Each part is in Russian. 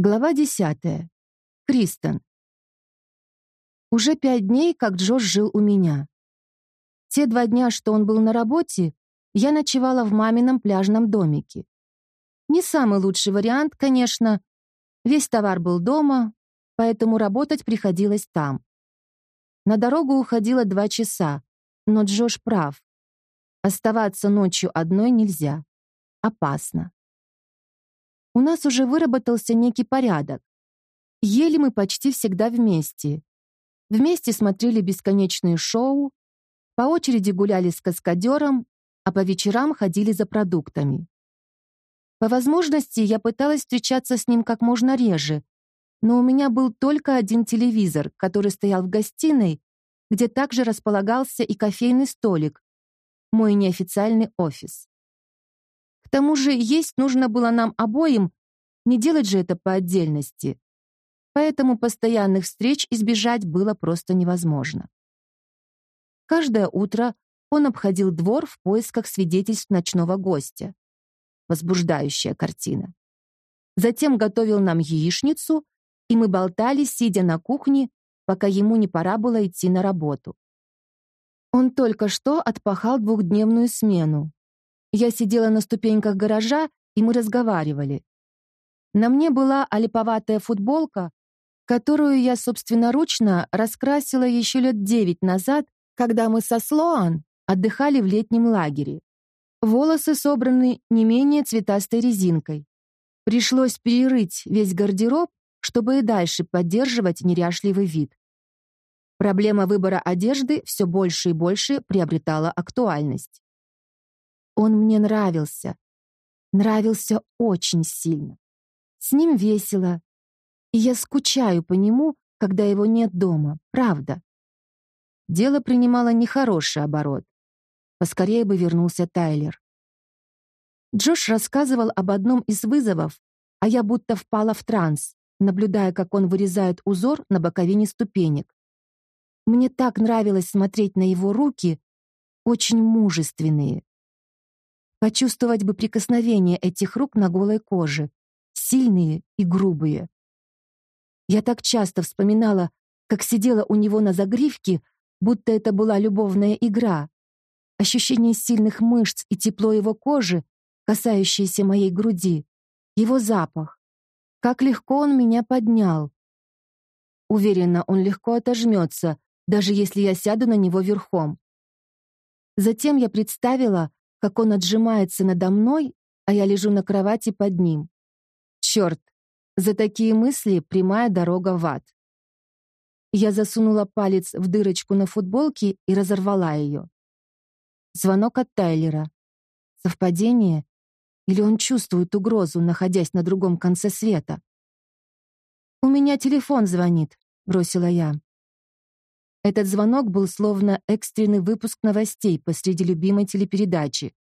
Глава десятая. Кристен. Уже пять дней, как Джош жил у меня. Те два дня, что он был на работе, я ночевала в мамином пляжном домике. Не самый лучший вариант, конечно. Весь товар был дома, поэтому работать приходилось там. На дорогу уходило два часа, но Джош прав. Оставаться ночью одной нельзя. Опасно. У нас уже выработался некий порядок. Ели мы почти всегда вместе. Вместе смотрели бесконечные шоу, по очереди гуляли с каскадером, а по вечерам ходили за продуктами. По возможности я пыталась встречаться с ним как можно реже, но у меня был только один телевизор, который стоял в гостиной, где также располагался и кофейный столик, мой неофициальный офис. К тому же есть нужно было нам обоим, не делать же это по отдельности. Поэтому постоянных встреч избежать было просто невозможно. Каждое утро он обходил двор в поисках свидетельств ночного гостя. Возбуждающая картина. Затем готовил нам яичницу, и мы болтали, сидя на кухне, пока ему не пора было идти на работу. Он только что отпахал двухдневную смену, я сидела на ступеньках гаража, и мы разговаривали. На мне была олиповатая футболка, которую я собственноручно раскрасила еще лет девять назад, когда мы со Слоан отдыхали в летнем лагере. Волосы собраны не менее цветастой резинкой. Пришлось перерыть весь гардероб, чтобы и дальше поддерживать неряшливый вид. Проблема выбора одежды все больше и больше приобретала актуальность. Он мне нравился. Нравился очень сильно. С ним весело. И я скучаю по нему, когда его нет дома, правда. Дело принимало нехороший оборот. Поскорее бы вернулся Тайлер. Джош рассказывал об одном из вызовов, а я будто впала в транс, наблюдая, как он вырезает узор на боковине ступенек. Мне так нравилось смотреть на его руки, очень мужественные, Почувствовать бы прикосновение этих рук на голой коже, сильные и грубые. Я так часто вспоминала, как сидела у него на загривке, будто это была любовная игра. Ощущение сильных мышц и тепло его кожи, касающееся моей груди, его запах. Как легко он меня поднял. Уверена, он легко отожмется, даже если я сяду на него верхом. Затем я представила, как он отжимается надо мной, а я лежу на кровати под ним. Черт, за такие мысли прямая дорога в ад. Я засунула палец в дырочку на футболке и разорвала ее. Звонок от Тайлера. Совпадение? Или он чувствует угрозу, находясь на другом конце света? «У меня телефон звонит», — бросила я. Этот звонок был словно экстренный выпуск новостей посреди любимой телепередачи.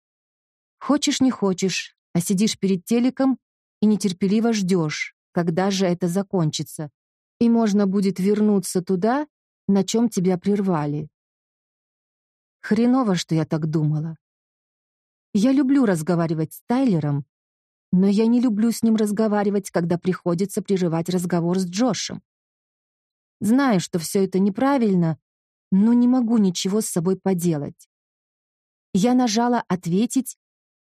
Хочешь, не хочешь, а сидишь перед телеком и нетерпеливо ждешь, когда же это закончится, и можно будет вернуться туда, на чем тебя прервали. Хреново, что я так думала. Я люблю разговаривать с Тайлером, но я не люблю с ним разговаривать, когда приходится прерывать разговор с Джошем. Знаю, что все это неправильно, но не могу ничего с собой поделать. Я нажала «Ответить»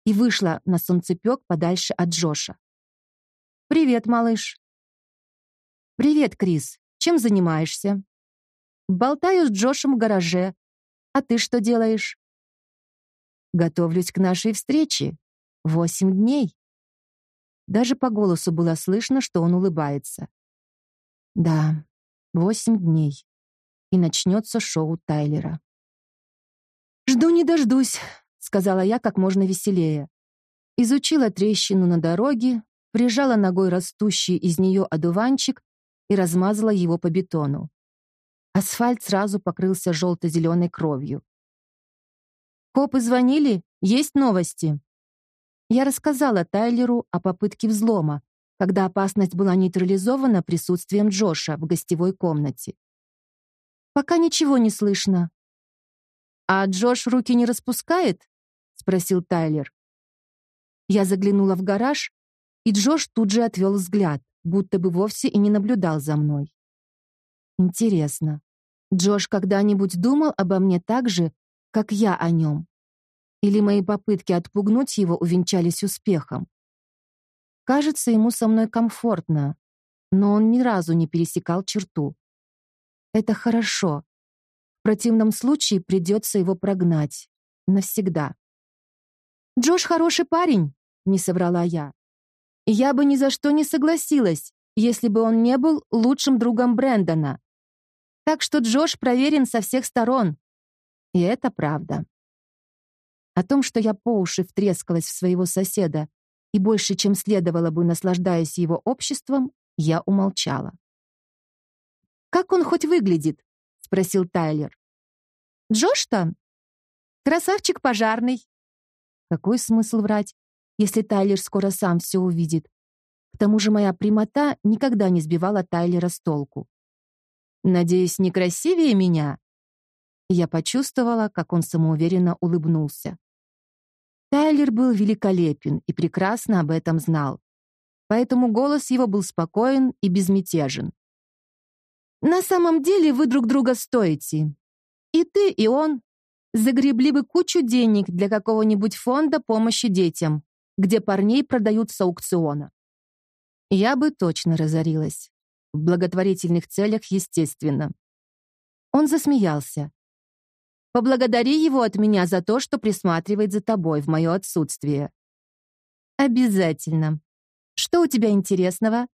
и вышла на солнцепек подальше от Джоша. «Привет, малыш». «Привет, Крис. Чем занимаешься?» «Болтаю с Джошем в гараже. А ты что делаешь?» «Готовлюсь к нашей встрече. Восемь дней». Даже по голосу было слышно, что он улыбается. «Да, Восемь дней. И начнется шоу Тайлера. «Жду не дождусь», — сказала я как можно веселее. Изучила трещину на дороге, прижала ногой растущий из нее одуванчик и размазала его по бетону. Асфальт сразу покрылся желто-зеленой кровью. «Копы звонили? Есть новости?» Я рассказала Тайлеру о попытке взлома, когда опасность была нейтрализована присутствием Джоша в гостевой комнате. «Пока ничего не слышно». «А Джош руки не распускает?» — спросил Тайлер. Я заглянула в гараж, и Джош тут же отвел взгляд, будто бы вовсе и не наблюдал за мной. Интересно, Джош когда-нибудь думал обо мне так же, как я о нем? Или мои попытки отпугнуть его увенчались успехом? Кажется, ему со мной комфортно, но он ни разу не пересекал черту. Это хорошо. В противном случае придется его прогнать. Навсегда. «Джош хороший парень», — не соврала я. «Я бы ни за что не согласилась, если бы он не был лучшим другом Брэндона. Так что Джош проверен со всех сторон. И это правда». О том, что я по уши втрескалась в своего соседа и больше, чем следовало бы, наслаждаясь его обществом, я умолчала. «Как он хоть выглядит?» — спросил Тайлер. «Джош-то? Красавчик пожарный». Какой смысл врать, если Тайлер скоро сам все увидит? К тому же моя прямота никогда не сбивала Тайлера с толку. «Надеюсь, не красивее меня?» Я почувствовала, как он самоуверенно улыбнулся. Тайлер был великолепен и прекрасно об этом знал. Поэтому голос его был спокоен и безмятежен. «На самом деле вы друг друга стоите. И ты, и он загребли бы кучу денег для какого-нибудь фонда помощи детям, где парней продают с аукциона. Я бы точно разорилась. В благотворительных целях, естественно. Он засмеялся. Поблагодари его от меня за то, что присматривает за тобой в мое отсутствие. Обязательно. Что у тебя интересного?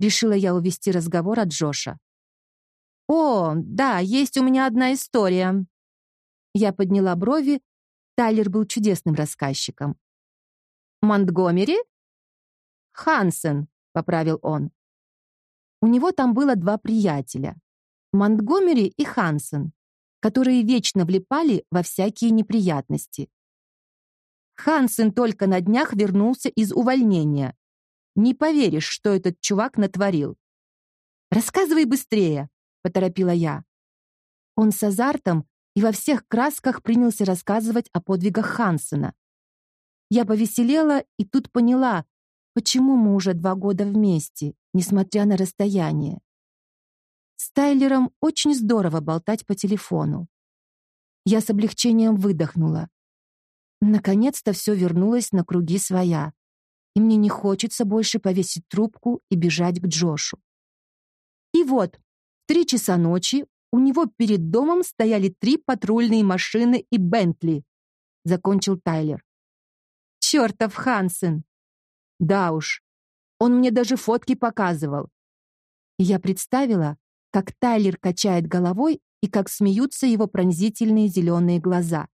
Решила я увести разговор от Джоша. О, да, есть у меня одна история. Я подняла брови. Тайлер был чудесным рассказчиком. Монтгомери? Хансен, поправил он. У него там было два приятеля. Монтгомери и Хансен которые вечно влипали во всякие неприятности. Хансен только на днях вернулся из увольнения. Не поверишь, что этот чувак натворил. «Рассказывай быстрее», — поторопила я. Он с азартом и во всех красках принялся рассказывать о подвигах Хансена. Я повеселела и тут поняла, почему мы уже два года вместе, несмотря на расстояние. С Тайлером очень здорово болтать по телефону. Я с облегчением выдохнула. Наконец-то все вернулось на круги своя, и мне не хочется больше повесить трубку и бежать к Джошу. И вот, в три часа ночи у него перед домом стояли три патрульные машины и Бентли, закончил Тайлер. Чертов Хансен! Да уж, он мне даже фотки показывал. Я представила, как Тайлер качает головой и как смеются его пронзительные зеленые глаза.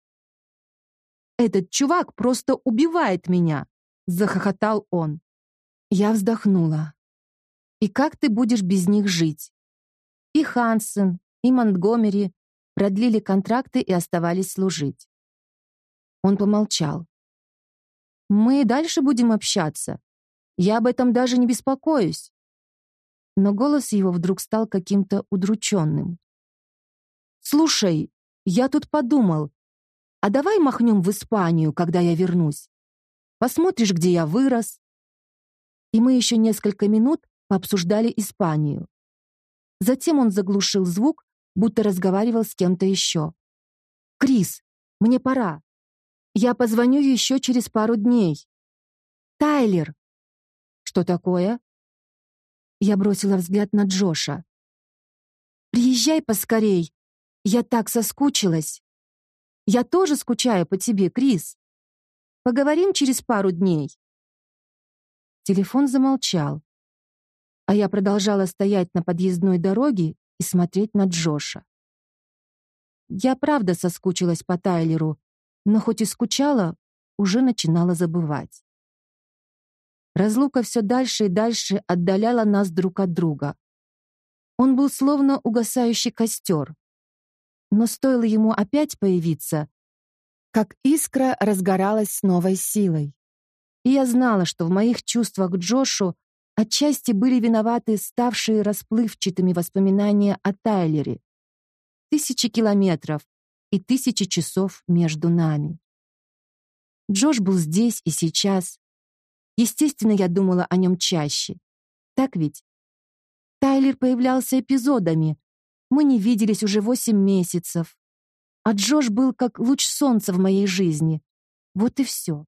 «Этот чувак просто убивает меня!» — захохотал он. Я вздохнула. «И как ты будешь без них жить?» И Хансен, и Монтгомери продлили контракты и оставались служить. Он помолчал. «Мы дальше будем общаться. Я об этом даже не беспокоюсь но голос его вдруг стал каким-то удрученным. «Слушай, я тут подумал, а давай махнем в Испанию, когда я вернусь? Посмотришь, где я вырос?» И мы еще несколько минут пообсуждали Испанию. Затем он заглушил звук, будто разговаривал с кем-то еще. «Крис, мне пора. Я позвоню еще через пару дней». «Тайлер!» «Что такое?» Я бросила взгляд на Джоша. «Приезжай поскорей. Я так соскучилась. Я тоже скучаю по тебе, Крис. Поговорим через пару дней». Телефон замолчал, а я продолжала стоять на подъездной дороге и смотреть на Джоша. Я правда соскучилась по Тайлеру, но хоть и скучала, уже начинала забывать. Разлука все дальше и дальше отдаляла нас друг от друга. Он был словно угасающий костер. Но стоило ему опять появиться, как искра разгоралась с новой силой. И я знала, что в моих чувствах к Джошу отчасти были виноваты ставшие расплывчатыми воспоминания о Тайлере. Тысячи километров и тысячи часов между нами. Джош был здесь и сейчас, Естественно, я думала о нем чаще. Так ведь? Тайлер появлялся эпизодами. Мы не виделись уже восемь месяцев. А Джош был как луч солнца в моей жизни. Вот и все.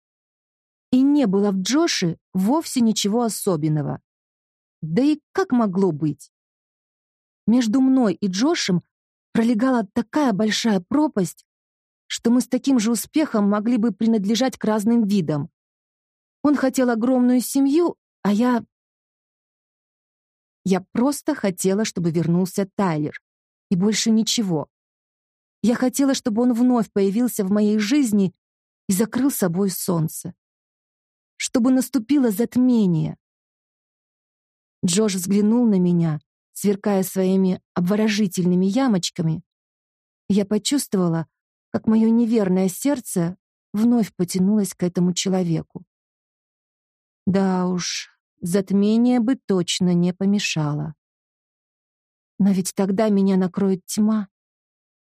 И не было в Джоше вовсе ничего особенного. Да и как могло быть? Между мной и Джошем пролегала такая большая пропасть, что мы с таким же успехом могли бы принадлежать к разным видам. Он хотел огромную семью, а я... Я просто хотела, чтобы вернулся Тайлер. И больше ничего. Я хотела, чтобы он вновь появился в моей жизни и закрыл собой солнце. Чтобы наступило затмение. Джош взглянул на меня, сверкая своими обворожительными ямочками. Я почувствовала, как мое неверное сердце вновь потянулось к этому человеку. Да уж, затмение бы точно не помешало. Но ведь тогда меня накроет тьма.